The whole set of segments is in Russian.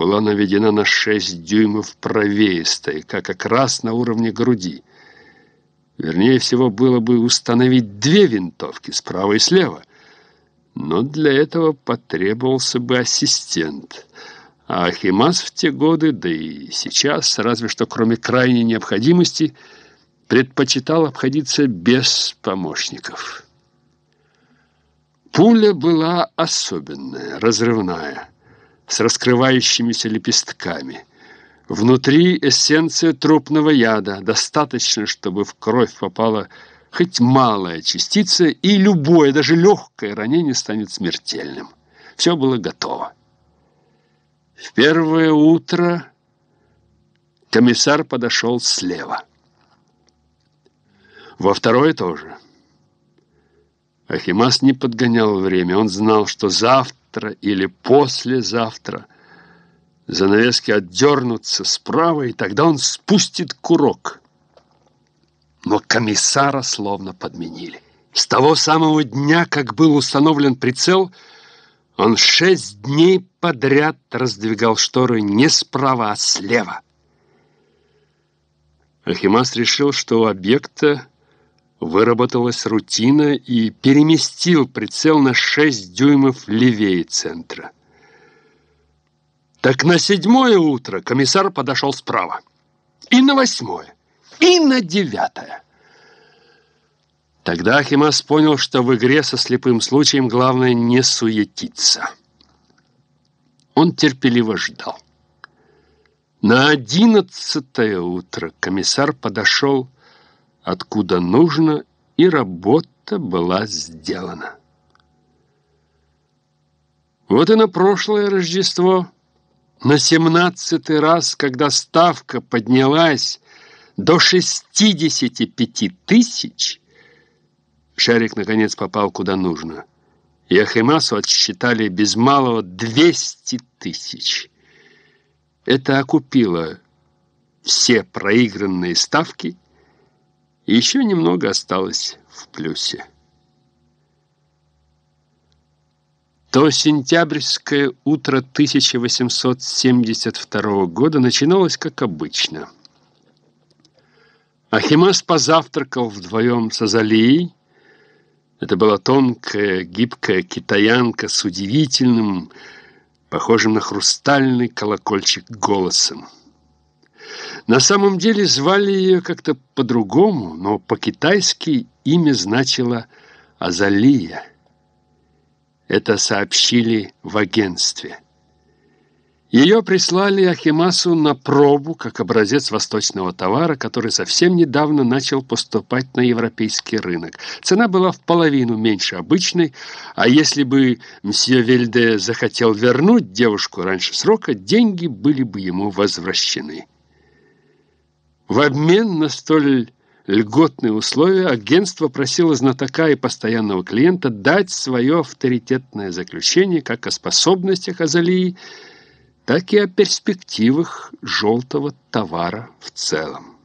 была наведена на 6 дюймов правее стояка, как раз на уровне груди. Вернее всего, было бы установить две винтовки, справа и слева. Но для этого потребовался бы ассистент. А Ахимас в те годы, да и сейчас, разве что кроме крайней необходимости, предпочитал обходиться без помощников. Пуля была особенная, разрывная, с раскрывающимися лепестками. Внутри эссенция трупного яда, достаточно, чтобы в кровь попала хоть малая частица, и любое, даже легкое ранение станет смертельным. Все было готово. В первое утро комиссар подошел слева. Во второе тоже. Ахимас не подгонял время. Он знал, что завтра или послезавтра занавески отдернутся справа, и тогда он спустит курок. Но комиссара словно подменили. С того самого дня, как был установлен прицел, он шесть дней подряд раздвигал шторы не справа, а слева. Ахимас решил, что у объекта выработалась рутина и переместил прицел на 6 дюймов левее центра. Так на седьмое утро комиссар подошел справа. И на восьмое, и на девятое. Тогда Ахимас понял, что в игре со слепым случаем главное не суетиться. Он терпеливо ждал. На одиннадцатое утро комиссар подошел откуда нужно, и работа была сделана. Вот и на прошлое Рождество, на семнадцатый раз, когда ставка поднялась до 65 тысяч, шарик, наконец, попал куда нужно. И Ахимасу отсчитали без малого 200 тысяч. Это окупило все проигранные ставки – еще немного осталось в плюсе. То сентябрьское утро 1872 года начиналось как обычно. Ахимас позавтракал вдвоем с Азалией. Это была тонкая, гибкая китаянка с удивительным, похожим на хрустальный колокольчик голосом. На самом деле звали ее как-то по-другому, но по-китайски имя значило Азалия. Это сообщили в агентстве. Ее прислали Ахимасу на пробу, как образец восточного товара, который совсем недавно начал поступать на европейский рынок. Цена была в половину меньше обычной, а если бы мсье Вельде захотел вернуть девушку раньше срока, деньги были бы ему возвращены. В обмен на столь льготные условия агентство просило знатока и постоянного клиента дать свое авторитетное заключение как о способностях Азалии, так и о перспективах желтого товара в целом.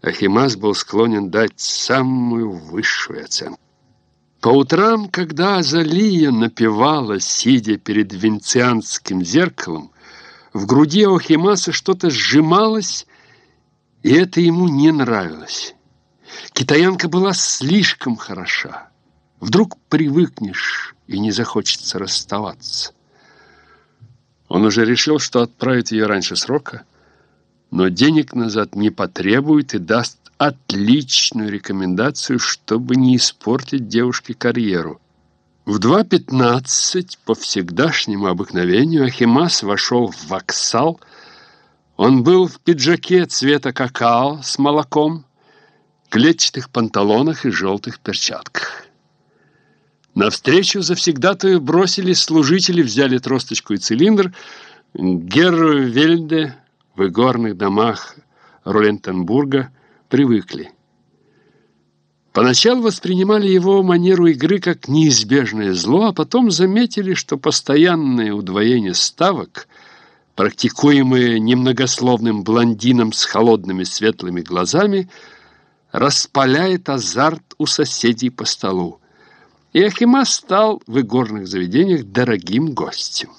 Ахимас был склонен дать самую высшую оценку. По утрам, когда Азалия напевала, сидя перед венецианским зеркалом, в груди Охимаса что-то сжималось, и это ему не нравилось. Китаянка была слишком хороша. Вдруг привыкнешь и не захочется расставаться. Он уже решил, что отправит ее раньше срока, но денег назад не потребует и даст отличную рекомендацию, чтобы не испортить девушке карьеру. В 2.15 по всегдашнему обыкновению Ахимас вошел в воксал. Он был в пиджаке цвета какао с молоком, клетчатых панталонах и желтых перчатках. Навстречу завсегдатую бросились служители, взяли тросточку и цилиндр. Герру Вельде в игорных домах Ролентенбурга привыкли. Поначалу воспринимали его манеру игры как неизбежное зло, а потом заметили, что постоянное удвоение ставок, практикуемое немногословным блондином с холодными светлыми глазами, распаляет азарт у соседей по столу. И Ахима стал в игорных заведениях дорогим гостем.